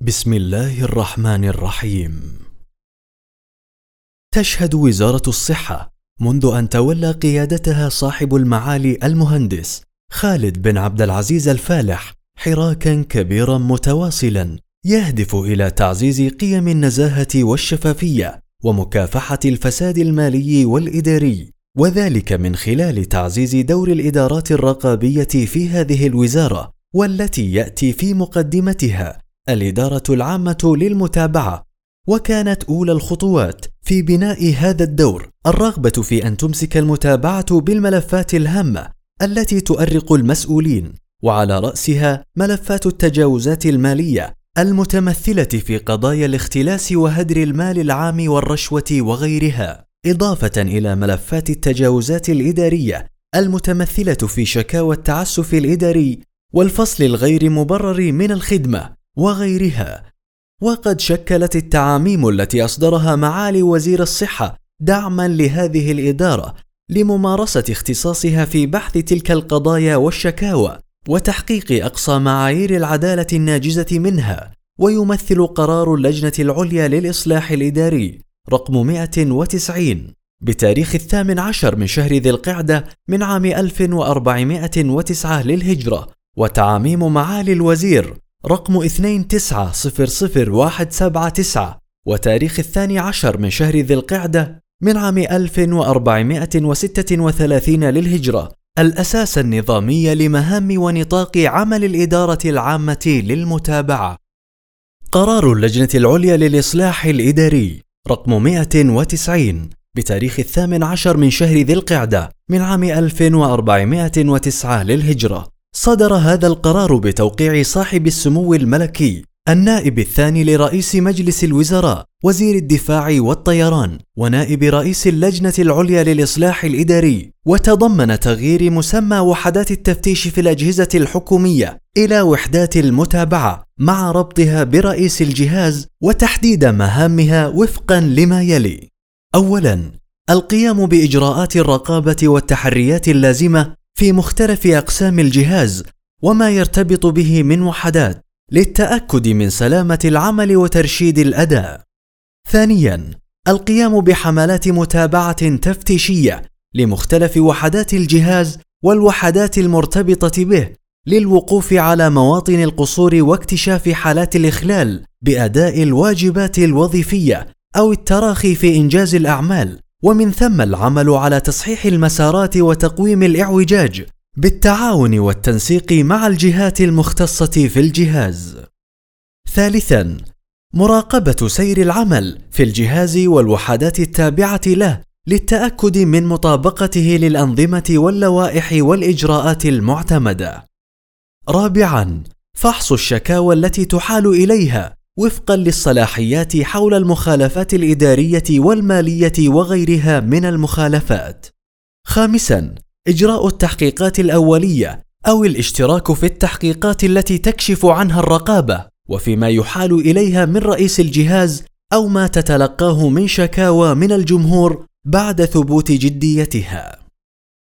بسم الله الرحمن الرحيم. تشهد وزارة الصحة منذ أن تولى قيادتها صاحب المعالي المهندس خالد بن عبد العزيز الفالح حراكا كبيرا متواصلا يهدف إلى تعزيز قيم النزاهة والشفافية ومكافحة الفساد المالي والإداري وذلك من خلال تعزيز دور الإدارات الرقابية في هذه الوزارة والتي يأتي في مقدمتها الإدارة العامة للمتابعة. وكانت أولى الخطوات في بناء هذا الدور. الرغبة في أن تمسك المتابعة بالملفات الهامة التي تؤرق المسؤولين وعلى رأسها ملفات التجاوزات المالية المتمثلة في قضايا الاختلاس وهدر المال العام والرشوة وغيرها. إضافة إلى ملفات التجاوزات الإدارية المتمثلة في شكاوى التعسف الإداري والفصل الغير مبرر من الخدمة. وغيرها. وقد شكلت التعاميم التي أصدرها معالي وزير الصحة دعما لهذه الإدارة لممارسة اختصاصها في بحث تلك القضايا والشكاوى وتحقيق أقصى معايير العدالة الناجزة منها ويمثل قرار اللجنة العليا للإصلاح الإداري رقم 190 بتاريخ الثامن عشر من شهر ذي القعدة من عام 1409 للهجرة وتعاميم معالي الوزير رقم 2900179 وتاريخ الثاني عشر من شهر ذي القعدة من عام 1436 للهجرة الأساس النظامي لمهام ونطاق عمل الإدارة العامة للمتابعة. قرار اللجنة العليا للإصلاح الإداري رقم 190 بتاريخ الثامن عشر من شهر ذي القعدة من عام 1409 للهجرة صدر هذا القرار بتوقيع صاحب السمو الملكي النائب الثاني لرئيس مجلس الوزراء وزير الدفاع والطيران ونائب رئيس اللجنة العليا للإصلاح الإداري وتضمن تغيير مسمى وحدات التفتيش في الأجهزة الحكومية إلى وحدات المتابعة مع ربطها برئيس الجهاز وتحديد مهامها وفقا لما يلي. اولا القيام بإجراءات الرقابة والتحريات اللازمة في مختلف أقسام الجهاز وما يرتبط به من وحدات للتأكد من سلامة العمل وترشيد الأداء. ثانيا القيام بحملات متابعة تفتيشية لمختلف وحدات الجهاز والوحدات المرتبطة به للوقوف على مواطن القصور واكتشاف حالات الإخلال بأداء الواجبات الوظيفية أو التراخي في إنجاز الأعمال. ومن ثم العمل على تصحيح المسارات وتقويم الإعوجاج بالتعاون والتنسيق مع الجهات المختصة في الجهاز. ثالثا مراقبة سير العمل في الجهاز والوحدات التابعة له للتأكد من مطابقته للأنظمة واللوائح والإجراءات المعتمدة. رابعا فحص الشكاوى التي تحال إليها وفقا للصلاحيات حول المخالفات الإدارية والمالية وغيرها من المخالفات. خامسا إجراء التحقيقات الأولية أو الاشتراك في التحقيقات التي تكشف عنها الرقابة وفيما يحال إليها من رئيس الجهاز أو ما تتلقاه من شكاوى من الجمهور بعد ثبوت جديتها.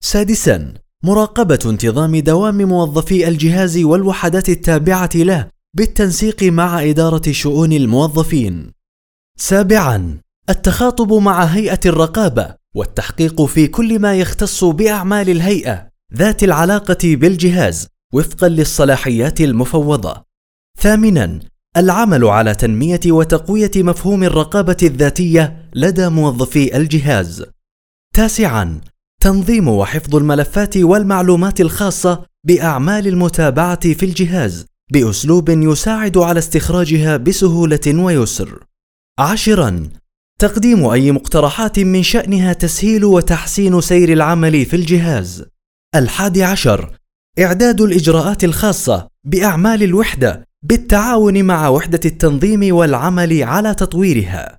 سادسا مراقبة انتظام دوام موظفي الجهاز والوحدات التابعة له بالتنسيق مع إدارة شؤون الموظفين. سابعا التخاطب مع هيئة الرقابة والتحقيق في كل ما يختص بأعمال الهيئة ذات العلاقة بالجهاز وفقا للصلاحيات المفوضة. ثامنا العمل على تنمية وتقوية مفهوم الرقابة الذاتية لدى موظفي الجهاز. تاسعا تنظيم وحفظ الملفات والمعلومات الخاصة بأعمال المتابعة في الجهاز. بأسلوب يساعد على استخراجها بسهولة ويسر. عاشرا تقديم أي مقترحات من شأنها تسهيل وتحسين سير العمل في الجهاز. الحادي عشر إعداد الإجراءات الخاصة بأعمال الوحدة بالتعاون مع وحدة التنظيم والعمل على تطويرها.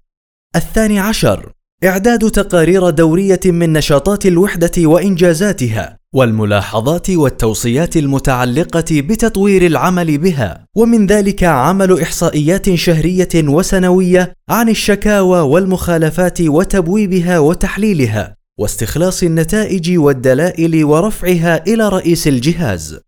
الثاني عشر إعداد تقارير دورية من نشاطات الوحدة وإنجازاتها والملاحظات والتوصيات المتعلقة بتطوير العمل بها ومن ذلك عمل إحصائيات شهرية وسنوية عن الشكاوى والمخالفات وتبويبها وتحليلها واستخلاص النتائج والدلائل ورفعها إلى رئيس الجهاز.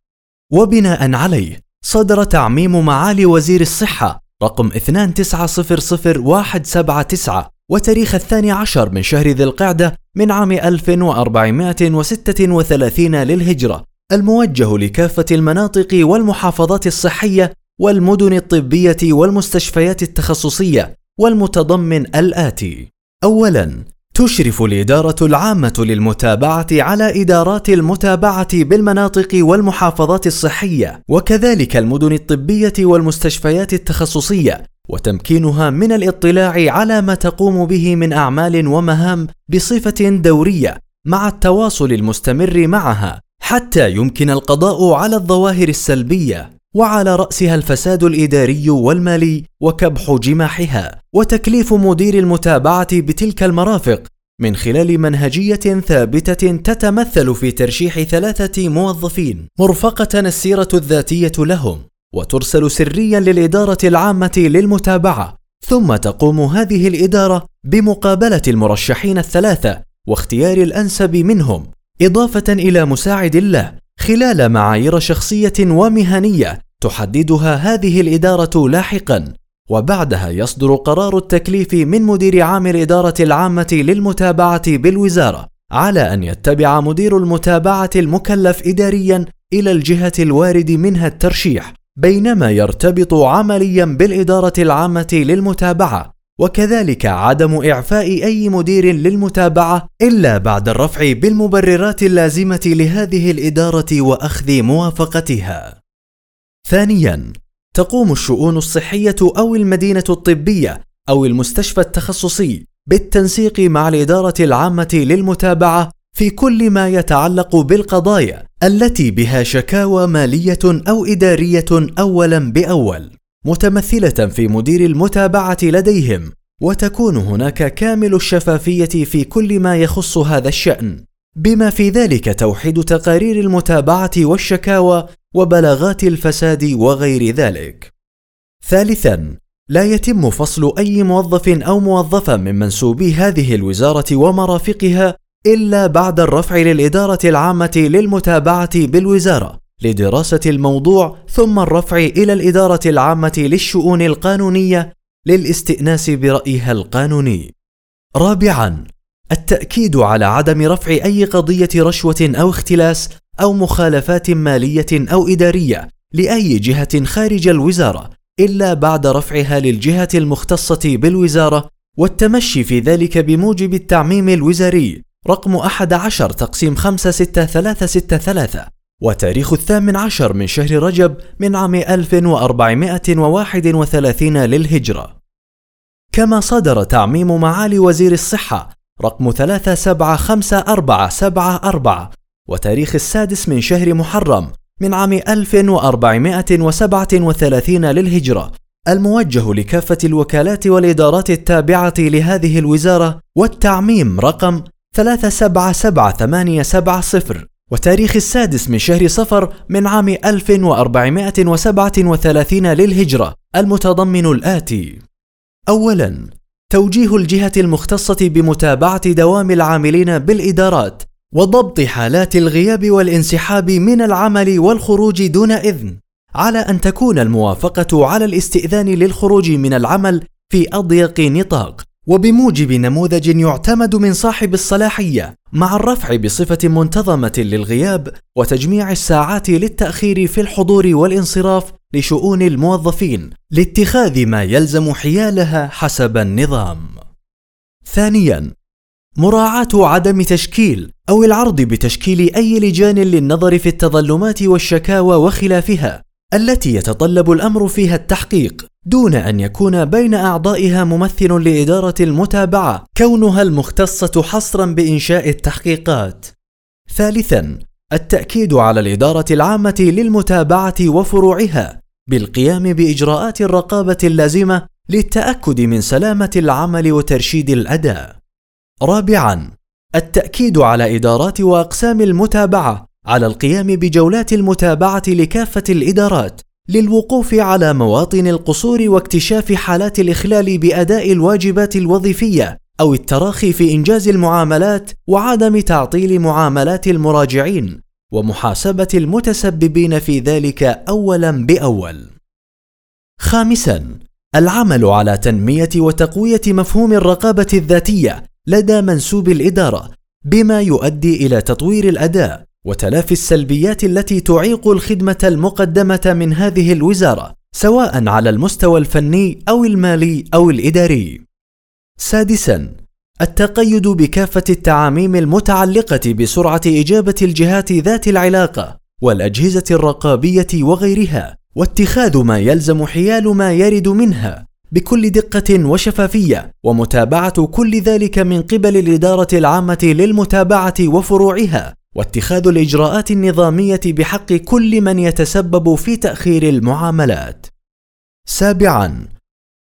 وبناء عليه صدر تعميم معالي وزير الصحة رقم 2900179 وتاريخ الثاني عشر من شهر ذي القعدة من عام 1436 للهجرة الموجه لكافة المناطق والمحافظات الصحية والمدن الطبية والمستشفيات التخصصية والمتضمن الآتي: أولاً تشرف الإدارة العامة للمتابعة على إدارات المتابعة بالمناطق والمحافظات الصحية وكذلك المدن الطبية والمستشفيات التخصصية وتمكينها من الاطلاع على ما تقوم به من أعمال ومهام بصفة دورية مع التواصل المستمر معها حتى يمكن القضاء على الظواهر السلبية وعلى رأسها الفساد الإداري والمالي وكبح جماحها وتكليف مدير المتابعة بتلك المرافق من خلال منهجية ثابتة تتمثل في ترشيح ثلاثة موظفين مرفقة السيرة الذاتية لهم. وترسل سريا للإدارة العامة للمتابعة. ثم تقوم هذه الإدارة بمقابلة المرشحين الثلاثة واختيار الأنسب منهم إضافة إلى مساعد له خلال معايير شخصية ومهنية تحددها هذه الإدارة لاحقا. وبعدها يصدر قرار التكليف من مدير عام الإدارة العامة للمتابعة بالوزارة على أن يتبع مدير المتابعة المكلف اداريا إلى الجهة الوارد منها الترشيح. بينما يرتبط عمليا بالإدارة العامة للمتابعة وكذلك عدم إعفاء أي مدير للمتابعة إلا بعد الرفع بالمبررات اللازمة لهذه الإدارة وأخذ موافقتها. ثانياً، تقوم الشؤون الصحية أو المدينة الطبية أو المستشفى التخصصي بالتنسيق مع الإدارة العامة للمتابعة في كل ما يتعلق بالقضايا التي بها شكاوى مالية أو إدارية أولاً بأول. متمثلة في مدير المتابعة لديهم وتكون هناك كامل الشفافية في كل ما يخص هذا الشأن بما في ذلك توحيد تقارير المتابعة والشكاوى وبلاغات الفساد وغير ذلك ثالثا لا يتم فصل أي موظف أو موظفة من منسوبي هذه الوزارة ومرافقها إلا بعد الرفع للإدارة العامة للمتابعة بالوزارة لدراسة الموضوع ثم الرفع إلى الإدارة العامة للشؤون القانونية للاستئناس برأيها القانوني. رابعاً: التأكيد على عدم رفع أي قضية رشوة أو اختلاس أو مخالفات مالية أو إدارية لأي جهة خارج الوزارة إلا بعد رفعها للجهة المختصة بالوزارة والتمشي في ذلك بموجب التعميم الوزاري رقم 11 تقسيم 56363 وتاريخ الثامن عشر من شهر رجب من عام 1431 للهجرة. كما صدر تعميم معالي وزير الصحة رقم 375474 وتاريخ السادس من شهر محرم من عام 1437 للهجرة. الموجه لكافة الوكالات والإدارات التابعة لهذه الوزارة والتعميم رقم 377870 وتاريخ السادس من شهر صفر من عام 1437 للهجرة. المتضمن الآتي: أولاً: توجيه الجهة المختصة بمتابعة دوام العاملين بالإدارات وضبط حالات الغياب والانسحاب من العمل والخروج دون إذن، على أن تكون الموافقة على الاستئذان للخروج من العمل في أضيق نطاق، وبموجب نموذج يعتمد من صاحب الصلاحية مع الرفع بصفة منتظمة للغياب وتجميع الساعات للتأخير في الحضور والانصراف لشؤون الموظفين لاتخاذ ما يلزم حيالها حسب النظام. ثانيا مراعاة عدم تشكيل أو العرض بتشكيل أي لجان للنظر في التظلمات والشكاوى وخلافها التي يتطلب الأمر فيها التحقيق دون أن يكون بين أعضائها ممثل لإدارة المتابعة كونها المختصة حصرا بإنشاء التحقيقات. ثالثا التأكيد على الإدارة العامة للمتابعة وفروعها بالقيام بإجراءات الرقابة اللازمة للتأكد من سلامة العمل وترشيد الأداء. رابعا التأكيد على إدارات وأقسام المتابعة على القيام بجولات المتابعة لكافة الإدارات للوقوف على مواطن القصور واكتشاف حالات الإخلال بأداء الواجبات الوظيفية أو التراخي في إنجاز المعاملات وعدم تعطيل معاملات المراجعين ومحاسبة المتسببين في ذلك اولا بأول. خامسا العمل على تنمية وتقوية مفهوم الرقابة الذاتية لدى منسوب الإدارة بما يؤدي إلى تطوير الأداء وتلافي السلبيات التي تعيق الخدمة المقدمة من هذه الوزارة سواء على المستوى الفني أو المالي أو الإداري. سادسا التقيد بكافة التعاميم المتعلقة بسرعة إجابة الجهات ذات العلاقة والأجهزة الرقابية وغيرها واتخاذ ما يلزم حيال ما يرد منها بكل دقة وشفافية ومتابعة كل ذلك من قبل الإدارة العامة للمتابعة وفروعها. واتخاذ الإجراءات النظامية بحق كل من يتسبب في تأخير المعاملات. سابعا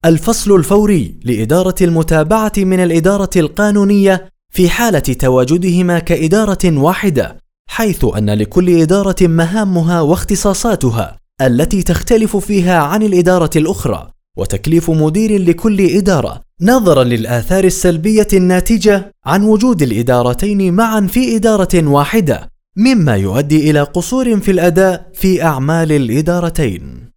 الفصل الفوري لإدارة المتابعة من الإدارة القانونية في حالة تواجدهما كإدارة واحدة حيث أن لكل إدارة مهامها واختصاصاتها التي تختلف فيها عن الإدارة الأخرى وتكليف مدير لكل إدارة نظرا للآثار السلبية الناتجة عن وجود الإدارتين معا في إدارة واحدة مما يؤدي إلى قصور في الأداء في أعمال الإدارتين.